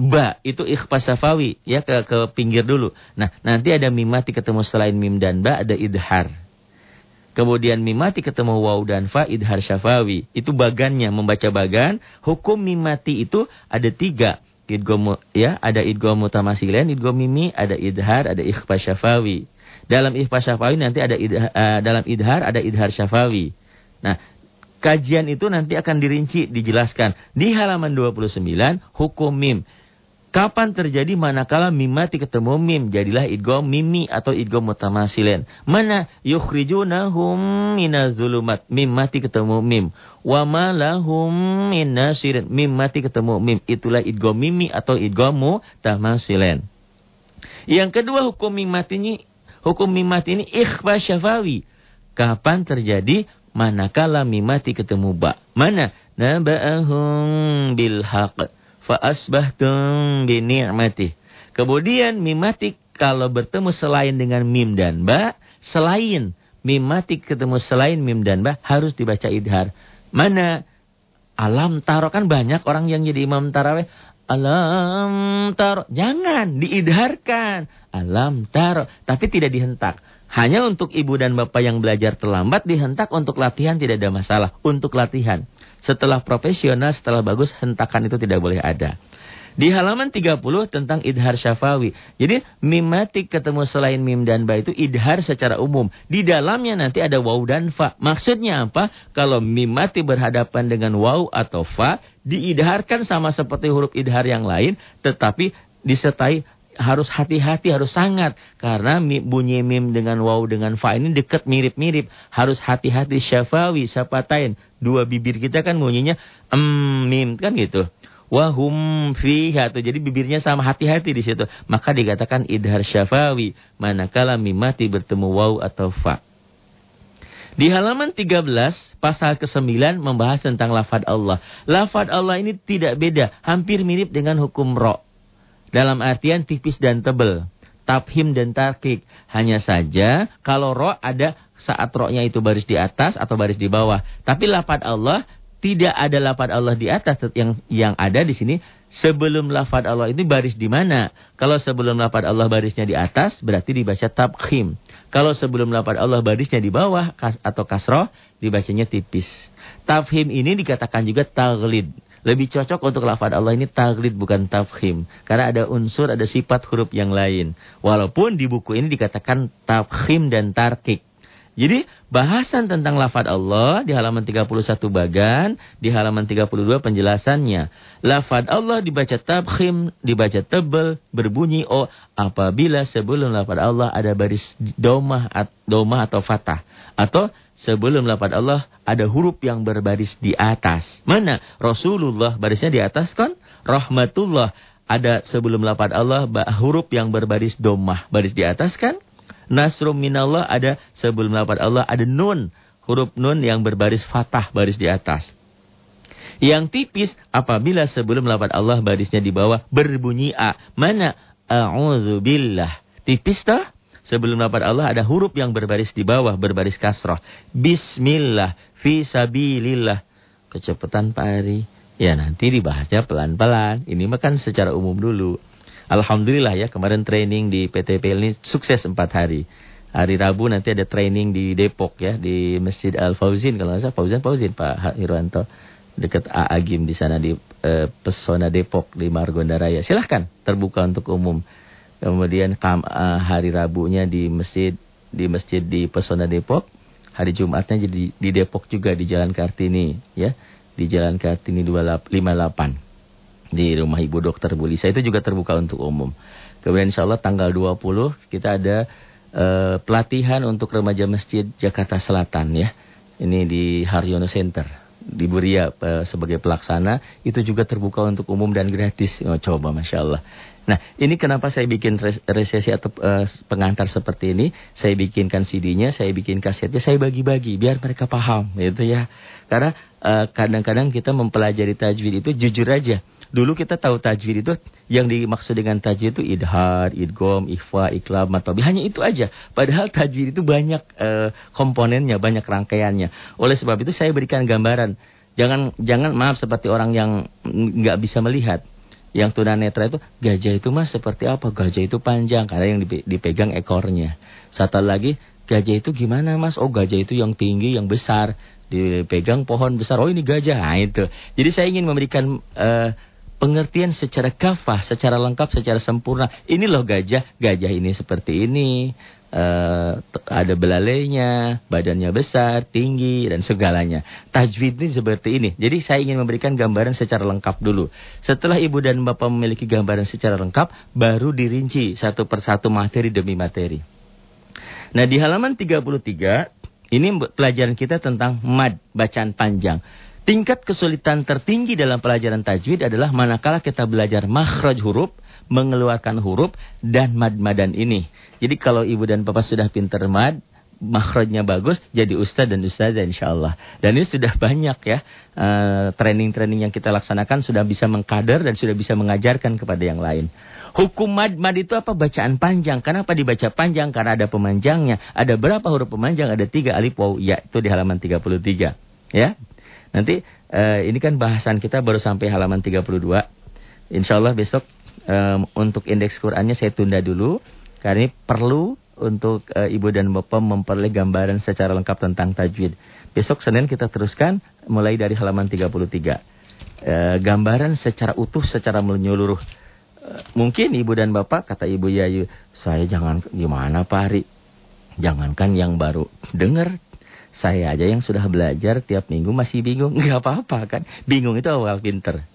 ba itu ikhfa syafawi ya ke ke pinggir dulu. Nah, nanti ada mim mati ketemu selain mim dan ba ada idhar. Kemudian mim mati ketemu waw dan fa idhar syafawi. Itu bagannya membaca bagan. Hukum mim mati itu ada tiga. Idgom ya, ada idgom mutamasilen, idgom mimi, ada idhar, ada ikhfa syafawi. Dalam ikhfa syafawi nanti ada idhar, uh, dalam idhar ada idhar syafawi. Nah, kajian itu nanti akan dirinci, dijelaskan. Di halaman 29, hukum mim. Kapan terjadi manakala mim mati ketemu mim. Jadilah idgom mimi atau idgom mutamasilen. Mana yukhrijunahum minazulumat. Mim mati ketemu mim. Wa malahum. Mim mati ketemu mim. Itulah idgom mimi atau idgom mutamasilen. Yang kedua hukum mim mati ini. Hukum mim mati ini ikhfa syafawi. Kapan terjadi manakala mimati ketemu ba. Mana? Naba'ahum bilhaq. Fa'asbahtum bini'matih. Kemudian mimati kalau bertemu selain dengan mim dan ba. Selain mimati ketemu selain mim dan ba. Harus dibaca idhar. Mana? Alam taro kan banyak orang yang jadi imam taraweh. Alam taro. Jangan diidharkan. Alam taro. Tapi tidak dihentak. Hanya untuk ibu dan bapak yang belajar terlambat dihentak untuk latihan tidak ada masalah. Untuk latihan. Setelah profesional, setelah bagus, hentakan itu tidak boleh ada. Di halaman 30 tentang idhar syafawi. Jadi mimatik ketemu selain mim dan ba itu idhar secara umum. Di dalamnya nanti ada waw dan fa. Maksudnya apa? Kalau mimati berhadapan dengan waw atau fa, diidharkan sama seperti huruf idhar yang lain, tetapi disertai harus hati-hati, harus sangat. Karena bunyi mim dengan waw dengan fa ini dekat mirip-mirip. Harus hati-hati syafawi, syafatain. Dua bibir kita kan bunyinya em, mim kan gitu. Wahum fiha tuh. Jadi bibirnya sama hati-hati di situ. Maka dikatakan idhar syafawi. Manakala mimati bertemu waw atau fa. Di halaman 13, pasal ke-9 membahas tentang lafad Allah. Lafad Allah ini tidak beda, hampir mirip dengan hukum ro'. Dalam artian tipis dan tebal. Tafhim dan tarkik. Hanya saja kalau roh ada saat rohnya itu baris di atas atau baris di bawah. Tapi lafad Allah tidak ada lafad Allah di atas yang yang ada di sini sebelum lafad Allah ini baris di mana? Kalau sebelum lafad Allah barisnya di atas berarti dibaca tabkhim. Kalau sebelum lafad Allah barisnya di bawah atau kasroh dibacanya tipis. Tafhim ini dikatakan juga taglid. Lebih cocok untuk lafad Allah ini taglid bukan tafkhim. Karena ada unsur, ada sifat huruf yang lain. Walaupun di buku ini dikatakan tafkhim dan tarkik. Jadi bahasan tentang lafad Allah di halaman 31 bagan, di halaman 32 penjelasannya. Lafad Allah dibaca tabkhim, dibaca tebel, berbunyi o apabila sebelum lafad Allah ada baris domah, domah atau fatah. Atau sebelum lafad Allah ada huruf yang berbaris di atas. Mana? Rasulullah barisnya di atas kan? Rahmatullah ada sebelum lafad Allah huruf yang berbaris domah baris di atas kan? Nasrum minallah ada sebelum lafad Allah ada nun. Huruf nun yang berbaris fatah baris di atas. Yang tipis apabila sebelum lafad Allah barisnya di bawah berbunyi A. Mana? A'udzubillah. Tipis toh? Sebelum lafaz Allah ada huruf yang berbaris di bawah, berbaris kasroh. Bismillah, fi sabilillah. Kecepatan Pak Ari. Ya nanti dibahasnya pelan-pelan. Ini makan secara umum dulu. Alhamdulillah ya kemarin training di PTP ini sukses 4 hari. Hari Rabu nanti ada training di Depok ya. Di Masjid Al-Fauzin kalau nggak salah. Fauzin, Fauzin Pak Irwanto. dekat Aagim di sana di uh, Pesona Depok di Margonda Raya. Silahkan terbuka untuk umum. Kemudian kam, uh, hari Rabunya di masjid di masjid di Pesona Depok. Hari Jumatnya jadi di Depok juga di Jalan Kartini ya. Di Jalan Kartini 258 di rumah Ibu Dokter Bulisa itu juga terbuka untuk umum. Kemudian insya Allah tanggal 20 kita ada uh, pelatihan untuk remaja masjid Jakarta Selatan ya. Ini di Haryono Center di Buria uh, sebagai pelaksana itu juga terbuka untuk umum dan gratis. Oh, coba masya Allah. Nah ini kenapa saya bikin res resesi atau uh, pengantar seperti ini. Saya bikinkan CD-nya, saya bikin kasetnya, saya bagi-bagi biar mereka paham, gitu ya. Karena kadang-kadang uh, kita mempelajari tajwid itu jujur aja Dulu kita tahu tajwid itu yang dimaksud dengan tajwid itu idhar, idgom, ikhfa, iklab, matobi. Hanya itu aja. Padahal tajwid itu banyak uh, komponennya, banyak rangkaiannya. Oleh sebab itu saya berikan gambaran. Jangan jangan maaf seperti orang yang nggak bisa melihat. Yang tunanetra itu gajah itu mas seperti apa? Gajah itu panjang karena yang dipegang ekornya. Satu lagi gajah itu gimana mas? Oh gajah itu yang tinggi, yang besar. Dipegang pohon besar. Oh ini gajah. Nah itu. Jadi saya ingin memberikan uh, pengertian secara kafah, secara lengkap, secara sempurna. Ini loh gajah, gajah ini seperti ini, uh, ada belalainya, badannya besar, tinggi, dan segalanya. Tajwid ini seperti ini. Jadi saya ingin memberikan gambaran secara lengkap dulu. Setelah ibu dan bapak memiliki gambaran secara lengkap, baru dirinci satu persatu materi demi materi. Nah di halaman 33, ini pelajaran kita tentang mad, bacaan panjang. Tingkat kesulitan tertinggi dalam pelajaran tajwid adalah manakala kita belajar makhraj huruf, mengeluarkan huruf, dan mad-madan ini. Jadi kalau ibu dan bapak sudah pinter mad, makhrajnya bagus, jadi ustaz dan ustazah insya Allah. Dan ini sudah banyak ya, eh, training-training yang kita laksanakan sudah bisa mengkader dan sudah bisa mengajarkan kepada yang lain. Hukum mad, mad itu apa? Bacaan panjang. Kenapa dibaca panjang? Karena ada pemanjangnya. Ada berapa huruf pemanjang? Ada tiga alif waw ya. Itu di halaman 33. Ya. Nanti uh, ini kan bahasan kita baru sampai halaman 32. Insya Allah besok um, untuk indeks Qurannya saya tunda dulu. Karena ini perlu untuk uh, ibu dan bapak memperoleh gambaran secara lengkap tentang tajwid. Besok Senin kita teruskan mulai dari halaman 33. Uh, gambaran secara utuh, secara menyeluruh. Uh, mungkin ibu dan bapak, kata ibu Yayu, saya jangan gimana Pak Ari. Jangankan yang baru dengar saya aja yang sudah belajar tiap minggu masih bingung. Nggak apa-apa kan. Bingung itu awal pinter.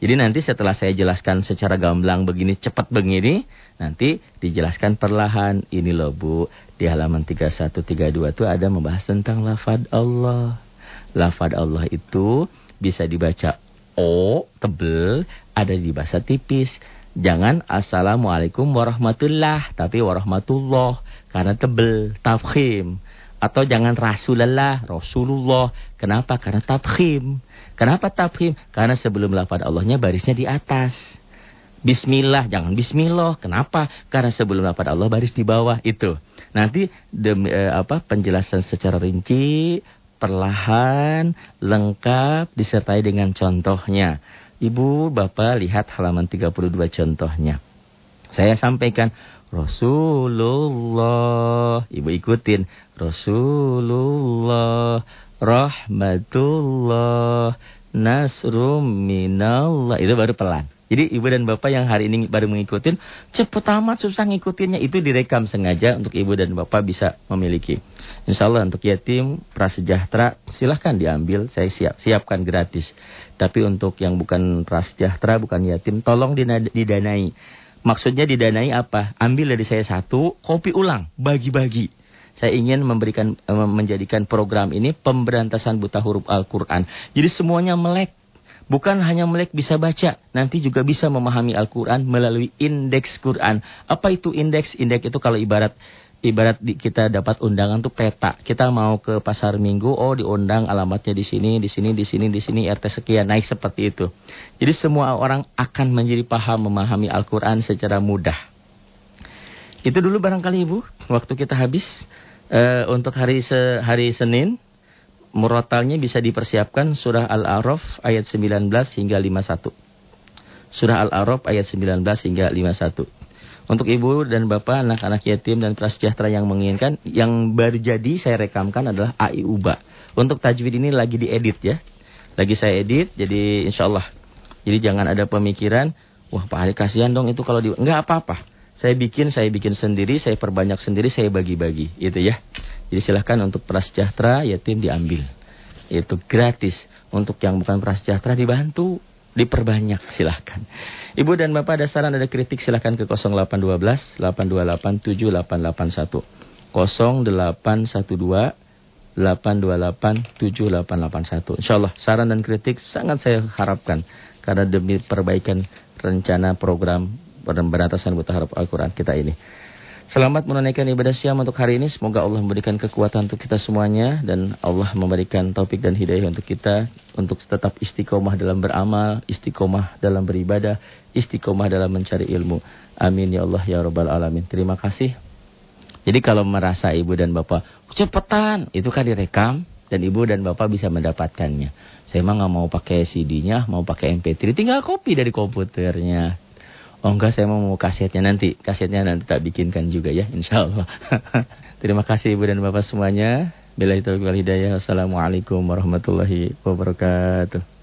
Jadi nanti setelah saya jelaskan secara gamblang begini, cepat begini, nanti dijelaskan perlahan. Ini loh Bu, di halaman 3132 itu ada membahas tentang lafad Allah. Lafad Allah itu bisa dibaca O, tebel, ada di bahasa tipis. Jangan Assalamualaikum warahmatullah, tapi warahmatullah, karena tebel, tafkhim. Atau jangan Rasulullah, Rasulullah. Kenapa? Karena tabkhim. Kenapa tabkhim? Karena sebelum lafaz Allahnya barisnya di atas. Bismillah, jangan Bismillah. Kenapa? Karena sebelum lafaz Allah baris di bawah itu. Nanti demi, eh, apa penjelasan secara rinci, perlahan, lengkap disertai dengan contohnya. Ibu, Bapak lihat halaman 32 contohnya. Saya sampaikan Rasulullah. Ibu ikutin. Rasulullah. Rahmatullah. Nasrum minallah. Itu baru pelan. Jadi ibu dan bapak yang hari ini baru mengikutin, cepet amat susah ngikutinnya. Itu direkam sengaja untuk ibu dan bapak bisa memiliki. Insya Allah untuk yatim, prasejahtera, silahkan diambil. Saya siap, siapkan gratis. Tapi untuk yang bukan prasejahtera, bukan yatim, tolong didanai. Maksudnya didanai apa? Ambil dari saya satu, kopi ulang, bagi-bagi. Saya ingin memberikan eh, menjadikan program ini pemberantasan buta huruf Al-Qur'an. Jadi semuanya melek. Bukan hanya melek bisa baca, nanti juga bisa memahami Al-Qur'an melalui indeks Quran. Apa itu indeks? Indeks itu kalau ibarat ibarat di, kita dapat undangan tuh peta. Kita mau ke pasar minggu, oh diundang alamatnya di sini, di sini, di sini, di sini, RT sekian, naik seperti itu. Jadi semua orang akan menjadi paham memahami Al-Quran secara mudah. Itu dulu barangkali Ibu, waktu kita habis. Uh, untuk hari se hari Senin, murotalnya bisa dipersiapkan surah Al-A'raf ayat 19 hingga 51. Surah Al-A'raf ayat 19 hingga 51. Untuk ibu dan bapak, anak-anak yatim dan prasejahtera yang menginginkan, yang baru jadi saya rekamkan adalah AI Uba. Untuk tajwid ini lagi diedit ya. Lagi saya edit, jadi insya Allah. Jadi jangan ada pemikiran, wah Pak Ali kasihan dong itu kalau di... Enggak apa-apa. Saya bikin, saya bikin sendiri, saya perbanyak sendiri, saya bagi-bagi. Itu ya. Jadi silahkan untuk prasejahtera, yatim diambil. Itu gratis. Untuk yang bukan prasejahtera dibantu diperbanyak silahkan. Ibu dan Bapak ada saran ada kritik silahkan ke 0812 828 7881. 0812 828 7881. Insyaallah saran dan kritik sangat saya harapkan karena demi perbaikan rencana program pemberantasan buta harap Al-Qur'an kita ini. Selamat menunaikan ibadah siam untuk hari ini. Semoga Allah memberikan kekuatan untuk kita semuanya. Dan Allah memberikan taufik dan hidayah untuk kita. Untuk tetap istiqomah dalam beramal. Istiqomah dalam beribadah. Istiqomah dalam mencari ilmu. Amin ya Allah ya Rabbal Alamin. Terima kasih. Jadi kalau merasa ibu dan bapak. Cepetan. Itu kan direkam. Dan ibu dan bapak bisa mendapatkannya. Saya emang nggak mau pakai CD-nya. Mau pakai MP3. Tinggal copy dari komputernya. Oh enggak saya mau kasetnya nanti. Kasetnya nanti tak bikinkan juga ya insya Allah. Terima kasih ibu dan bapak semuanya. Bila itu hidayah. Assalamualaikum warahmatullahi wabarakatuh.